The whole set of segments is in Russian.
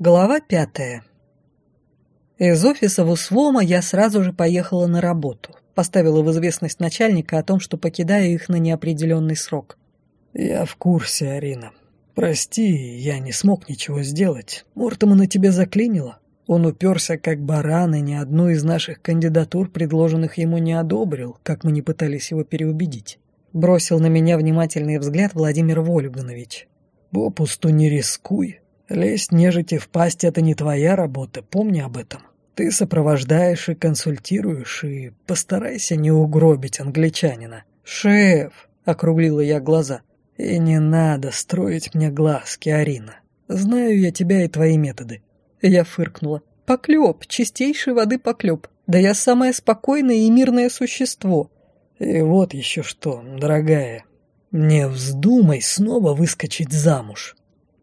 Глава пятая. Из офиса в Усвома я сразу же поехала на работу. Поставила в известность начальника о том, что покидаю их на неопределенный срок. «Я в курсе, Арина. Прости, я не смог ничего сделать. Мортома на тебя заклинило. Он уперся как баран и ни одну из наших кандидатур, предложенных ему, не одобрил, как мы не пытались его переубедить». Бросил на меня внимательный взгляд Владимир Вольганович. «Попусту не рискуй. Лезть нежити в пасть — это не твоя работа, помни об этом. Ты сопровождаешь и консультируешь, и постарайся не угробить англичанина. «Шеф!» — округлила я глаза. «И не надо строить мне глазки, Арина. Знаю я тебя и твои методы». Я фыркнула. «Поклеп, чистейшей воды поклеп. Да я самое спокойное и мирное существо». «И вот еще что, дорогая, не вздумай снова выскочить замуж».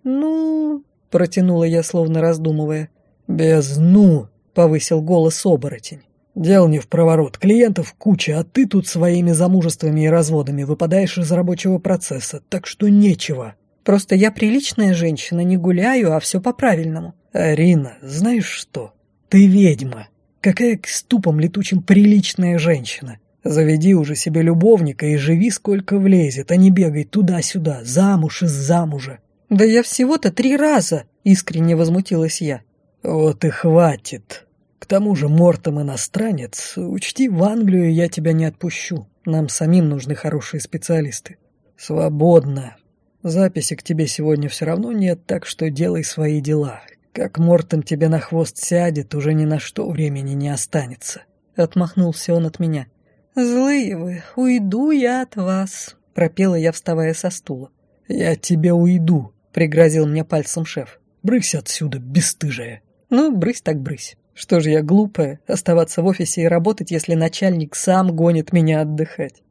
«Ну...» Протянула я, словно раздумывая. «Без «ну», — повысил голос оборотень. «Дел не в проворот, клиентов куча, а ты тут своими замужествами и разводами выпадаешь из рабочего процесса, так что нечего». «Просто я приличная женщина, не гуляю, а все по-правильному». «Арина, знаешь что? Ты ведьма. Какая к ступам летучим приличная женщина. Заведи уже себе любовника и живи сколько влезет, а не бегай туда-сюда, замуж из замужа. «Да я всего-то три раза!» — искренне возмутилась я. «Вот и хватит. К тому же Мортом иностранец. Учти, в Англию я тебя не отпущу. Нам самим нужны хорошие специалисты. Свободно. Записи к тебе сегодня все равно нет, так что делай свои дела. Как Мортом тебе на хвост сядет, уже ни на что времени не останется». Отмахнулся он от меня. «Злые вы, уйду я от вас», — пропела я, вставая со стула. «Я тебе уйду», — пригрозил мне пальцем шеф. «Брысь отсюда, бесстыжая». «Ну, брысь так брысь. Что же я глупая, оставаться в офисе и работать, если начальник сам гонит меня отдыхать?»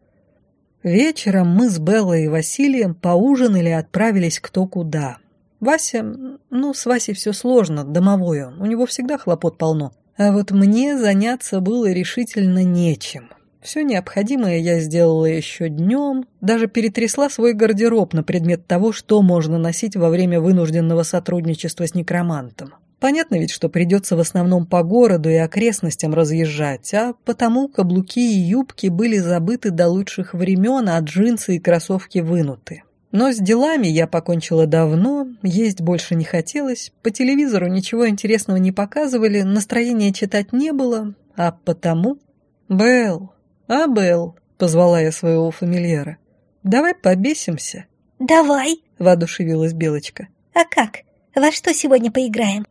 Вечером мы с Беллой и Василием поужинали и отправились кто куда. Вася, ну, с Васей все сложно, домовой он, у него всегда хлопот полно. А вот мне заняться было решительно нечем. Все необходимое я сделала еще днем, даже перетрясла свой гардероб на предмет того, что можно носить во время вынужденного сотрудничества с некромантом. Понятно ведь, что придется в основном по городу и окрестностям разъезжать, а потому каблуки и юбки были забыты до лучших времен, а джинсы и кроссовки вынуты. Но с делами я покончила давно, есть больше не хотелось, по телевизору ничего интересного не показывали, настроения читать не было, а потому... «Белл, «А, Белл», — позвала я своего фамильяра, — «давай побесимся». «Давай», — воодушевилась Белочка. «А как? Во что сегодня поиграем?»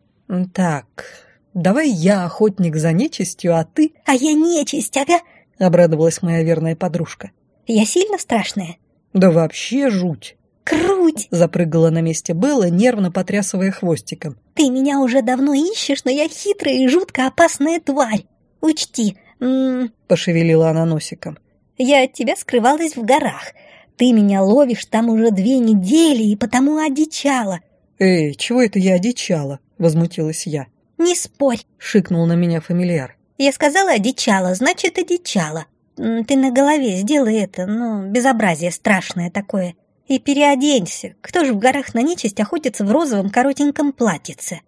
«Так, давай я охотник за нечистью, а ты...» «А я нечисть, ага», — обрадовалась моя верная подружка. «Я сильно страшная?» «Да вообще жуть». «Круть!» — запрыгала на месте Белла, нервно потрясывая хвостиком. «Ты меня уже давно ищешь, но я хитрая и жутко опасная тварь. Учти, «М-м-м», пошевелила она носиком. «Я от тебя скрывалась в горах. Ты меня ловишь там уже две недели и потому одичала». «Эй, чего это я одичала?» — возмутилась я. «Не спорь», — шикнул на меня фамильяр. «Я сказала одичала, значит одичала. Ты на голове сделай это, ну, безобразие страшное такое. И переоденься. Кто же в горах на нечисть охотится в розовом коротеньком платьице?»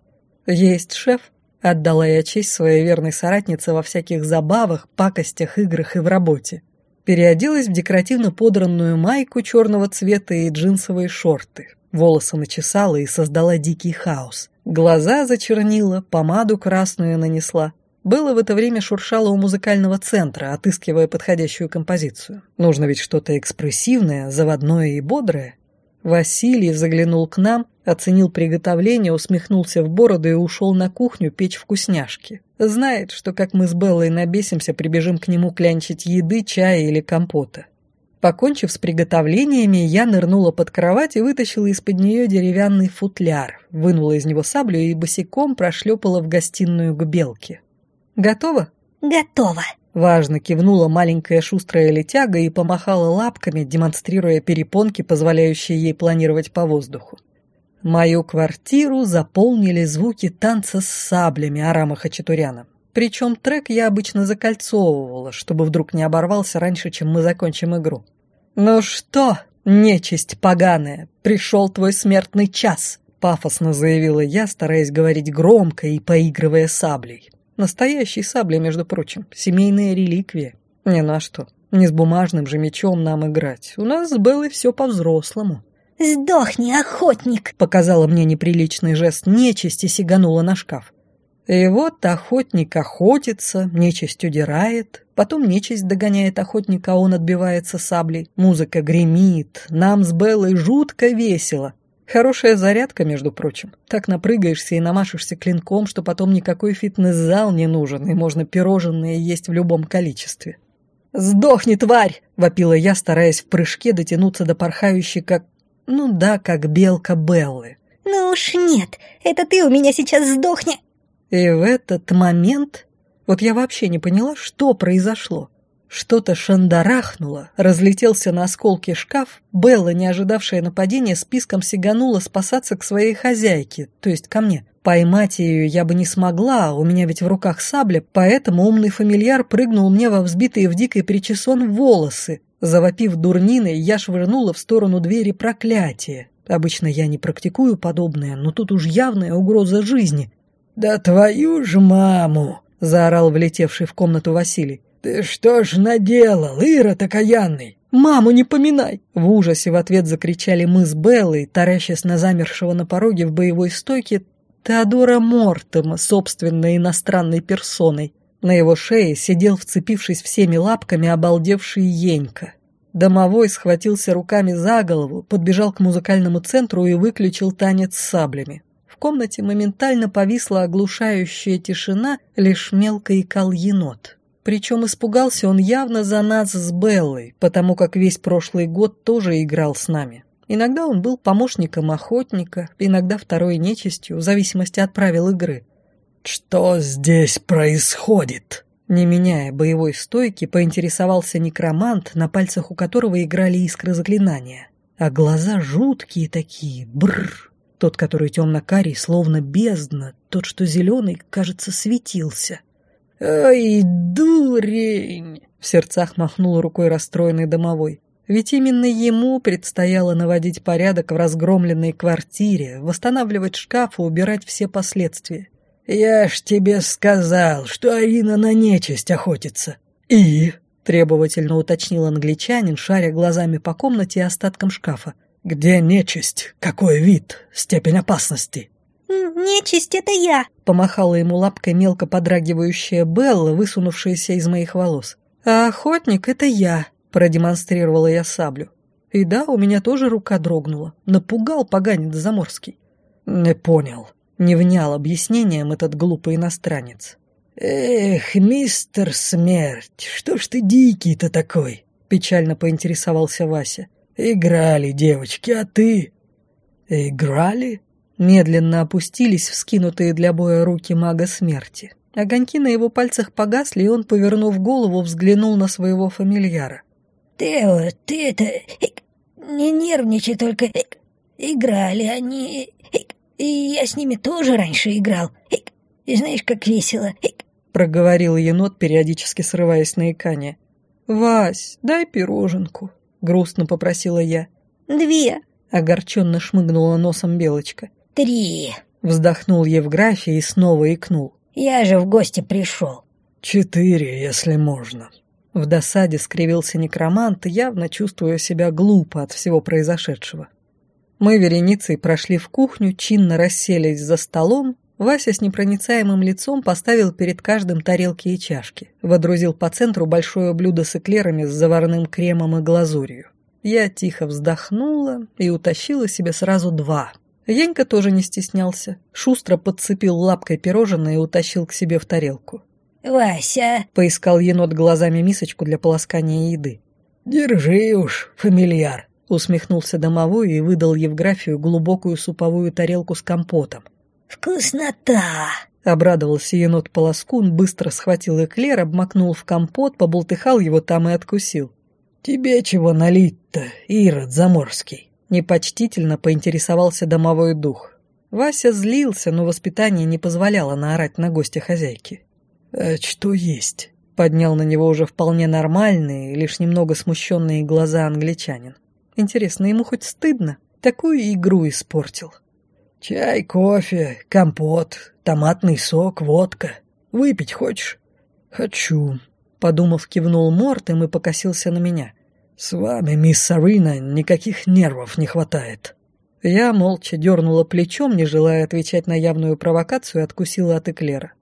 «Есть, шеф», Отдала я честь своей верной соратнице во всяких забавах, пакостях, играх и в работе. Переоделась в декоративно подранную майку черного цвета и джинсовые шорты. Волосы начесала и создала дикий хаос. Глаза зачернила, помаду красную нанесла. Было в это время шуршало у музыкального центра, отыскивая подходящую композицию. Нужно ведь что-то экспрессивное, заводное и бодрое. Василий заглянул к нам, оценил приготовление, усмехнулся в бороду и ушел на кухню печь вкусняшки. Знает, что как мы с Беллой набесимся, прибежим к нему клянчить еды, чая или компота. Покончив с приготовлениями, я нырнула под кровать и вытащила из-под нее деревянный футляр, вынула из него саблю и босиком прошлепала в гостиную к белке. «Готово?» «Готово», Важно кивнула маленькая шустрая летяга и помахала лапками, демонстрируя перепонки, позволяющие ей планировать по воздуху. Мою квартиру заполнили звуки танца с саблями Арама Хачатуряна. Причем трек я обычно закольцовывала, чтобы вдруг не оборвался раньше, чем мы закончим игру. «Ну что, нечисть поганая, пришел твой смертный час!» пафосно заявила я, стараясь говорить громко и поигрывая саблей. Настоящей саблей, между прочим, семейная реликвия. Не на что, не с бумажным же мечом нам играть. У нас с Беллой все по-взрослому. «Сдохни, охотник!» Показала мне неприличный жест нечисти, сиганула на шкаф. И вот охотник охотится, нечисть удирает, потом нечисть догоняет охотника, а он отбивается саблей. Музыка гремит, нам с Беллой жутко весело. Хорошая зарядка, между прочим. Так напрыгаешься и намашешься клинком, что потом никакой фитнес-зал не нужен, и можно пирожные есть в любом количестве. «Сдохни, тварь!» — вопила я, стараясь в прыжке дотянуться до порхающей, как... Ну да, как белка Беллы. «Ну уж нет, это ты у меня сейчас сдохни!» И в этот момент... Вот я вообще не поняла, что произошло. Что-то шандарахнуло, разлетелся на осколки шкаф, Белла, не ожидавшая нападения, списком сиганула спасаться к своей хозяйке, то есть ко мне. Поймать ее я бы не смогла, у меня ведь в руках сабля, поэтому умный фамильяр прыгнул мне во взбитые в дикой причесон волосы. Завопив дурниной, я швырнула в сторону двери проклятие. Обычно я не практикую подобное, но тут уж явная угроза жизни. «Да твою ж маму!» — заорал влетевший в комнату Василий. «Ты что ж наделал, Ирод окаянный?» «Маму не поминай!» В ужасе в ответ закричали мы с Беллой, таращась на замершего на пороге в боевой стойке Теодора Мортема, собственной иностранной персоной. На его шее сидел, вцепившись всеми лапками, обалдевший Енька. Домовой схватился руками за голову, подбежал к музыкальному центру и выключил танец с саблями. В комнате моментально повисла оглушающая тишина, лишь мелко икал енот. Причем испугался он явно за нас с Беллой, потому как весь прошлый год тоже играл с нами. Иногда он был помощником охотника, иногда второй нечистью, в зависимости от правил игры. «Что здесь происходит?» Не меняя боевой стойки, поинтересовался некромант, на пальцах у которого играли искры заклинания. А глаза жуткие такие, бррр. Тот, который темно-карий, словно бездна, тот, что зеленый, кажется, светился. «Ай, дурень!» — в сердцах махнул рукой расстроенный домовой. Ведь именно ему предстояло наводить порядок в разгромленной квартире, восстанавливать шкаф и убирать все последствия. «Я ж тебе сказал, что Арина на нечисть охотится». «И?» — требовательно уточнил англичанин, шаря глазами по комнате и остаткам шкафа. «Где нечисть? Какой вид? Степень опасности?» «Нечисть — это я!» — помахала ему лапкой мелко подрагивающая Белла, высунувшаяся из моих волос. «А охотник — это я!» — продемонстрировала я саблю. И да, у меня тоже рука дрогнула. Напугал поганец заморский. «Не понял», — не внял объяснением этот глупый иностранец. «Эх, мистер Смерть, что ж ты дикий-то такой?» — печально поинтересовался Вася. «Играли девочки, а ты?» «Играли?» Медленно опустились вскинутые для боя руки мага смерти. Огоньки на его пальцах погасли, и он, повернув голову, взглянул на своего фамильяра. «Тео, ты это... не нервничай, только... играли они... и я с ними тоже раньше играл. И знаешь, как весело...» проговорил енот, периодически срываясь на икание. «Вась, дай пироженку», — грустно попросила я. «Две», — огорченно шмыгнула носом Белочка. «Три!» — вздохнул Евграфий и снова икнул. «Я же в гости пришел». «Четыре, если можно». В досаде скривился некромант, явно чувствуя себя глупо от всего произошедшего. Мы вереницей прошли в кухню, чинно расселись за столом. Вася с непроницаемым лицом поставил перед каждым тарелки и чашки. Водрузил по центру большое блюдо с эклерами с заварным кремом и глазурью. Я тихо вздохнула и утащила себе сразу два, Енька тоже не стеснялся. Шустро подцепил лапкой пирожное и утащил к себе в тарелку. «Вася!» — поискал енот глазами мисочку для полоскания еды. «Держи уж, фамильяр!» — усмехнулся домовой и выдал Евграфию глубокую суповую тарелку с компотом. «Вкуснота!» — обрадовался енот-полоскун, быстро схватил эклер, обмакнул в компот, побултыхал его там и откусил. «Тебе чего налить-то, Ирод Заморский?» Непочтительно поинтересовался домовой дух. Вася злился, но воспитание не позволяло наорать на гостя хозяйки. «А что есть?» — поднял на него уже вполне нормальные, лишь немного смущенные глаза англичанин. «Интересно, ему хоть стыдно? Такую игру испортил». Чай, кофе, компот, томатный сок, водка. Выпить хочешь? Хочу. Подумав, кивнул Мортем и покосился на меня. С вами, мисс Сарина, никаких нервов не хватает. Я молча дернула плечом, не желая отвечать на явную провокацию, откусила от эклера.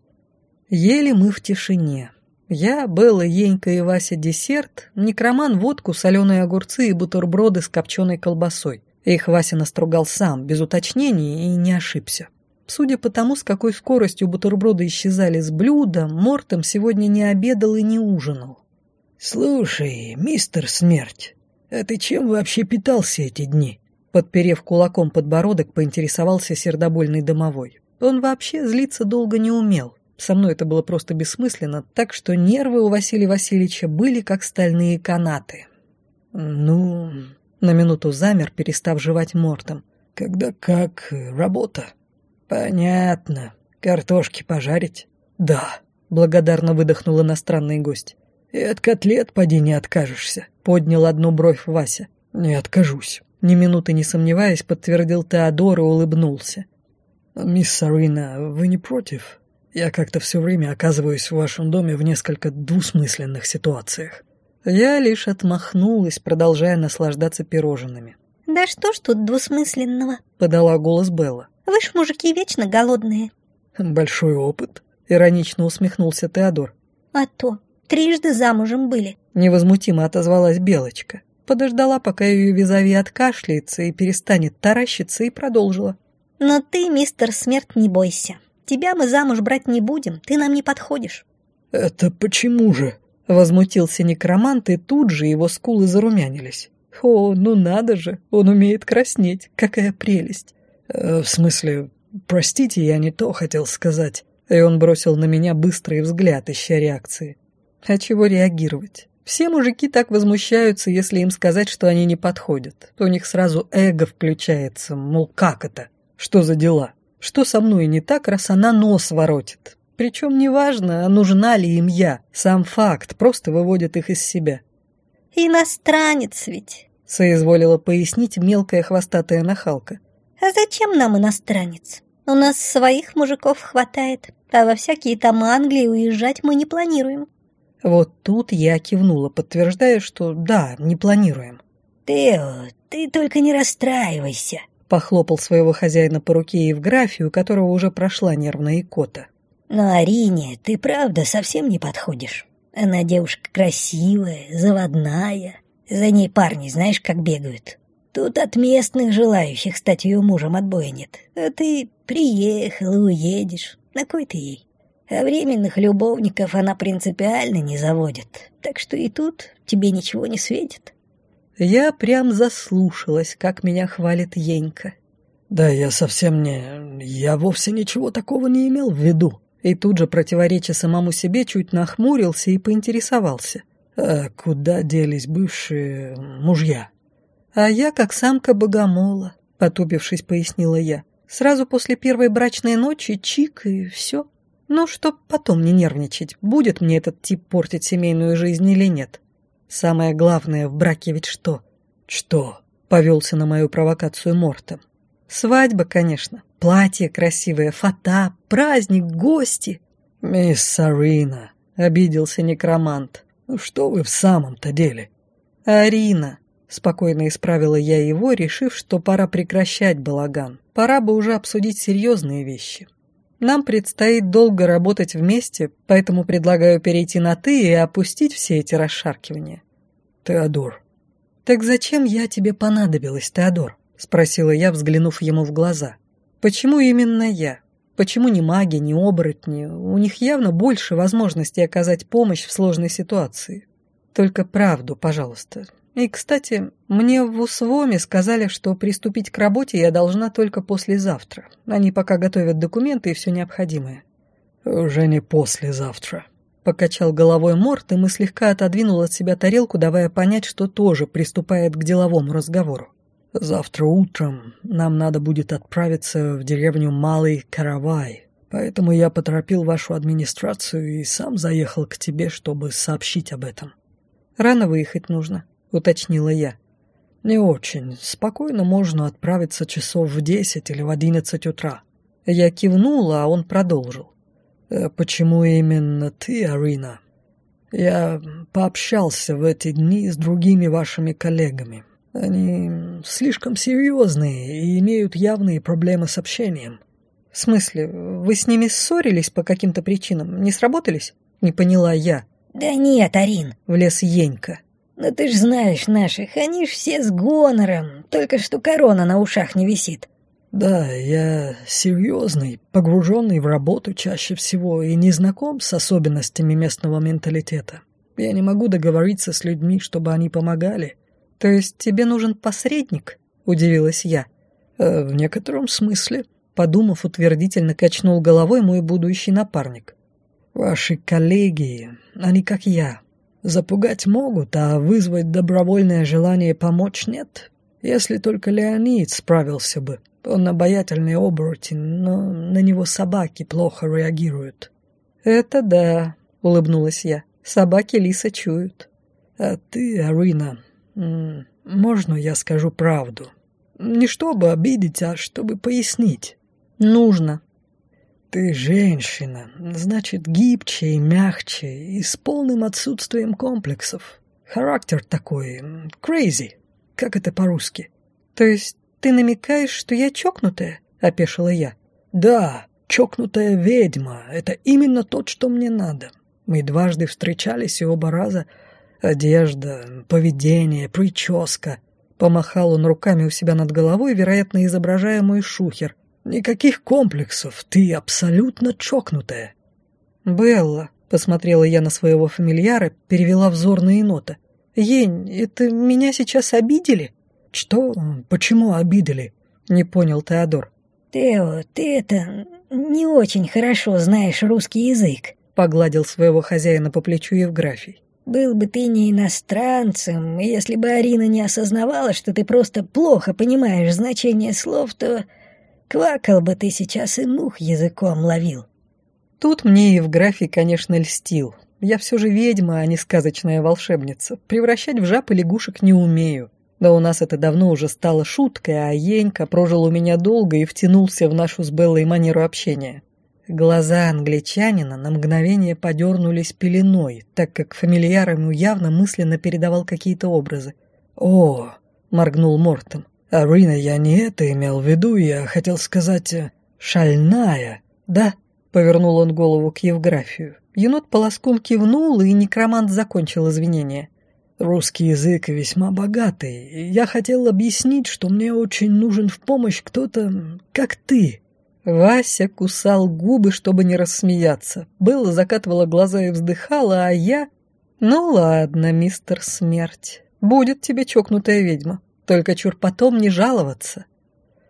Ели мы в тишине. Я, Белла, Енька и Вася десерт, некроман водку, соленые огурцы и бутерброды с копченой колбасой. Их Вася настругал сам, без уточнений, и не ошибся. Судя по тому, с какой скоростью бутерброды исчезали с блюда, Мортом сегодня не обедал и не ужинал. «Слушай, мистер Смерть, а ты чем вообще питался эти дни?» Подперев кулаком подбородок, поинтересовался сердобольный домовой. Он вообще злиться долго не умел. Со мной это было просто бессмысленно, так что нервы у Василия Васильевича были как стальные канаты. «Ну, на минуту замер, перестав жевать мортом. «Когда как работа?» «Понятно. Картошки пожарить?» «Да», — благодарно выдохнул иностранный гость. «И от котлет поди не откажешься», — поднял одну бровь Вася. «Не откажусь». Ни минуты не сомневаясь, подтвердил Теодор и улыбнулся. «Мисс Сарина, вы не против? Я как-то все время оказываюсь в вашем доме в несколько двусмысленных ситуациях. Я лишь отмахнулась, продолжая наслаждаться пирожными. «Да что ж тут двусмысленного?» — подала голос Белла. «Вы ж мужики вечно голодные». «Большой опыт», — иронично усмехнулся Теодор. «А то, трижды замужем были», — невозмутимо отозвалась Белочка. Подождала, пока ее визави откашляется и перестанет таращиться, и продолжила. «Но ты, мистер Смерть, не бойся. Тебя мы замуж брать не будем, ты нам не подходишь». «Это почему же?» Возмутился некромант, и тут же его скулы зарумянились. «О, ну надо же, он умеет краснеть, какая прелесть!» э, «В смысле, простите, я не то хотел сказать». И он бросил на меня быстрый взгляд, ища реакции. А чего реагировать? Все мужики так возмущаются, если им сказать, что они не подходят. У них сразу эго включается, мол, как это? Что за дела? Что со мной не так, раз она нос воротит? Причем неважно, нужна ли им я. Сам факт просто выводит их из себя. «Иностранец ведь», — соизволила пояснить мелкая хвостатая нахалка. «А зачем нам иностранец? У нас своих мужиков хватает, а во всякие там Англии уезжать мы не планируем». Вот тут я кивнула, подтверждая, что да, не планируем. «Тео, ты только не расстраивайся», — похлопал своего хозяина по руке Евграфию, у которого уже прошла нервная икота. Но Арине ты правда совсем не подходишь. Она девушка красивая, заводная. За ней парни знаешь, как бегают. Тут от местных желающих стать ее мужем отбоя нет. А ты приехал и уедешь. На кой ты ей? А временных любовников она принципиально не заводит. Так что и тут тебе ничего не светит. Я прям заслушалась, как меня хвалит Енька. Да, я совсем не... Я вовсе ничего такого не имел в виду. И тут же, противореча самому себе, чуть нахмурился и поинтересовался. «А куда делись бывшие мужья?» «А я как самка богомола», — потупившись, пояснила я. «Сразу после первой брачной ночи чик и все. Ну, чтоб потом не нервничать, будет мне этот тип портить семейную жизнь или нет. Самое главное в браке ведь что?» «Что?» — повелся на мою провокацию Мортом. «Свадьба, конечно. Платье красивое, фата, праздник, гости. «Мисс Сарина», — обиделся некромант, — «ну что вы в самом-то деле?» «Арина», — спокойно исправила я его, решив, что пора прекращать балаган. Пора бы уже обсудить серьезные вещи. Нам предстоит долго работать вместе, поэтому предлагаю перейти на «ты» и опустить все эти расшаркивания. «Теодор». «Так зачем я тебе понадобилась, Теодор?» — спросила я, взглянув ему в глаза. Почему именно я? Почему не маги, не оборотни? У них явно больше возможностей оказать помощь в сложной ситуации. Только правду, пожалуйста. И, кстати, мне в УСВОМе сказали, что приступить к работе я должна только послезавтра. Они пока готовят документы и все необходимое. «Уже не послезавтра», — покачал головой Морт, и мы слегка отодвинул от себя тарелку, давая понять, что тоже приступает к деловому разговору. Завтра утром нам надо будет отправиться в деревню Малый Каравай, поэтому я поторопил вашу администрацию и сам заехал к тебе, чтобы сообщить об этом. Рано выехать нужно, уточнила я. Не очень. Спокойно можно отправиться часов в десять или в одиннадцать утра. Я кивнула, а он продолжил. «Э, «Почему именно ты, Арина?» «Я пообщался в эти дни с другими вашими коллегами. Они слишком серьезные и имеют явные проблемы с общением». «В смысле, вы с ними ссорились по каким-то причинам? Не сработались?» Не поняла я. «Да нет, Арин», — влез Енька. «Ну ты ж знаешь наших, они ж все с гонором, только что корона на ушах не висит». «Да, я серьезный, погруженный в работу чаще всего и не знаком с особенностями местного менталитета. Я не могу договориться с людьми, чтобы они помогали». «То есть тебе нужен посредник?» — удивилась я. «Э, «В некотором смысле», — подумав, утвердительно качнул головой мой будущий напарник. «Ваши коллеги, они как я, запугать могут, а вызвать добровольное желание помочь нет. Если только Леонид справился бы». Он обаятельный оборотень, но на него собаки плохо реагируют. «Это да», — улыбнулась я. «Собаки лиса чуют». «А ты, Арина, можно я скажу правду? Не чтобы обидеть, а чтобы пояснить». «Нужно». «Ты женщина, значит, гибче и мягче, и с полным отсутствием комплексов. Характер такой, crazy. Как это по-русски?» «То есть «Ты намекаешь, что я чокнутая?» — опешила я. «Да, чокнутая ведьма. Это именно то, что мне надо. Мы дважды встречались, и оба раза одежда, поведение, прическа». Помахал он руками у себя над головой, вероятно, изображая мой шухер. «Никаких комплексов, ты абсолютно чокнутая». «Белла», — посмотрела я на своего фамильяра, перевела взор на енота. «Ень, это меня сейчас обидели?» «Что? Почему обидели?» — не понял Теодор. «Тео, ты это... не очень хорошо знаешь русский язык», — погладил своего хозяина по плечу Евграфий. «Был бы ты не иностранцем, и если бы Арина не осознавала, что ты просто плохо понимаешь значение слов, то квакал бы ты сейчас и мух языком ловил». Тут мне Евграфий, конечно, льстил. Я все же ведьма, а не сказочная волшебница. Превращать в жаб и лягушек не умею. Да у нас это давно уже стало шуткой, а Енька прожил у меня долго и втянулся в нашу с Беллой манеру общения. Глаза англичанина на мгновение подернулись пеленой, так как фамильяр ему явно мысленно передавал какие-то образы. «О!» — моргнул Мортон. «Арина, я не это имел в виду, я хотел сказать... Э, шальная, да?» — повернул он голову к Евграфию. Енот-полоскун кивнул, и некромант закончил извинения. Русский язык весьма богатый. Я хотел объяснить, что мне очень нужен в помощь кто-то, как ты». Вася кусал губы, чтобы не рассмеяться. Белла закатывала глаза и вздыхала, а я... «Ну ладно, мистер Смерть, будет тебе чокнутая ведьма. Только чур потом не жаловаться».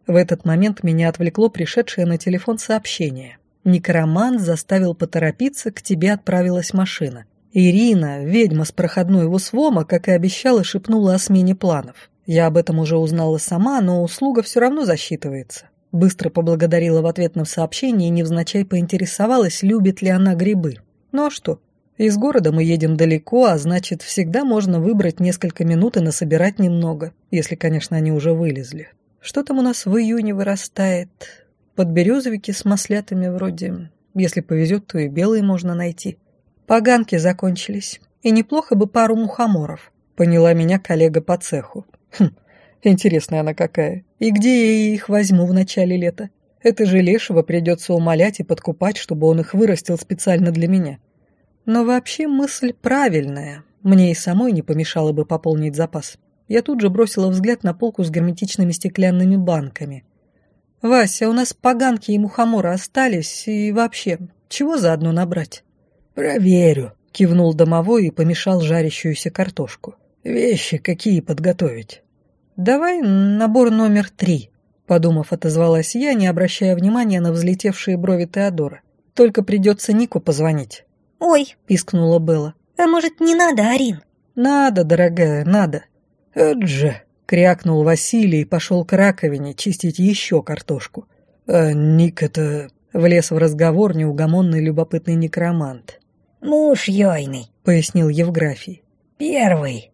В этот момент меня отвлекло пришедшее на телефон сообщение. Некромант заставил поторопиться, к тебе отправилась машина. Ирина, ведьма с проходной ВУСВОМа, как и обещала, шепнула о смене планов. Я об этом уже узнала сама, но услуга все равно засчитывается. Быстро поблагодарила в ответном сообщении и невзначай поинтересовалась, любит ли она грибы. Ну а что? Из города мы едем далеко, а значит, всегда можно выбрать несколько минут и насобирать немного, если, конечно, они уже вылезли. Что там у нас в июне вырастает? Подберезовики с маслятами вроде. Если повезет, то и белые можно найти. Поганки закончились, и неплохо бы пару мухоморов, поняла меня коллега по цеху. Хм, интересная она какая. И где я их возьму в начале лета? Это же Лешего придется умолять и подкупать, чтобы он их вырастил специально для меня. Но вообще мысль правильная. Мне и самой не помешало бы пополнить запас. Я тут же бросила взгляд на полку с герметичными стеклянными банками. «Вася, у нас поганки и мухоморы остались, и вообще, чего заодно набрать?» «Проверю», — кивнул домовой и помешал жарящуюся картошку. «Вещи какие подготовить?» «Давай набор номер три», — подумав, отозвалась я, не обращая внимания на взлетевшие брови Теодора. «Только придется Нику позвонить». «Ой», — пискнула Белла. «А может, не надо, Арин?» «Надо, дорогая, надо». «Это же», — крякнул Василий и пошел к раковине чистить еще картошку. «А Ник это...» — влез в разговор неугомонный любопытный некромант. «Муж Йойный», — пояснил Евграфий. «Первый.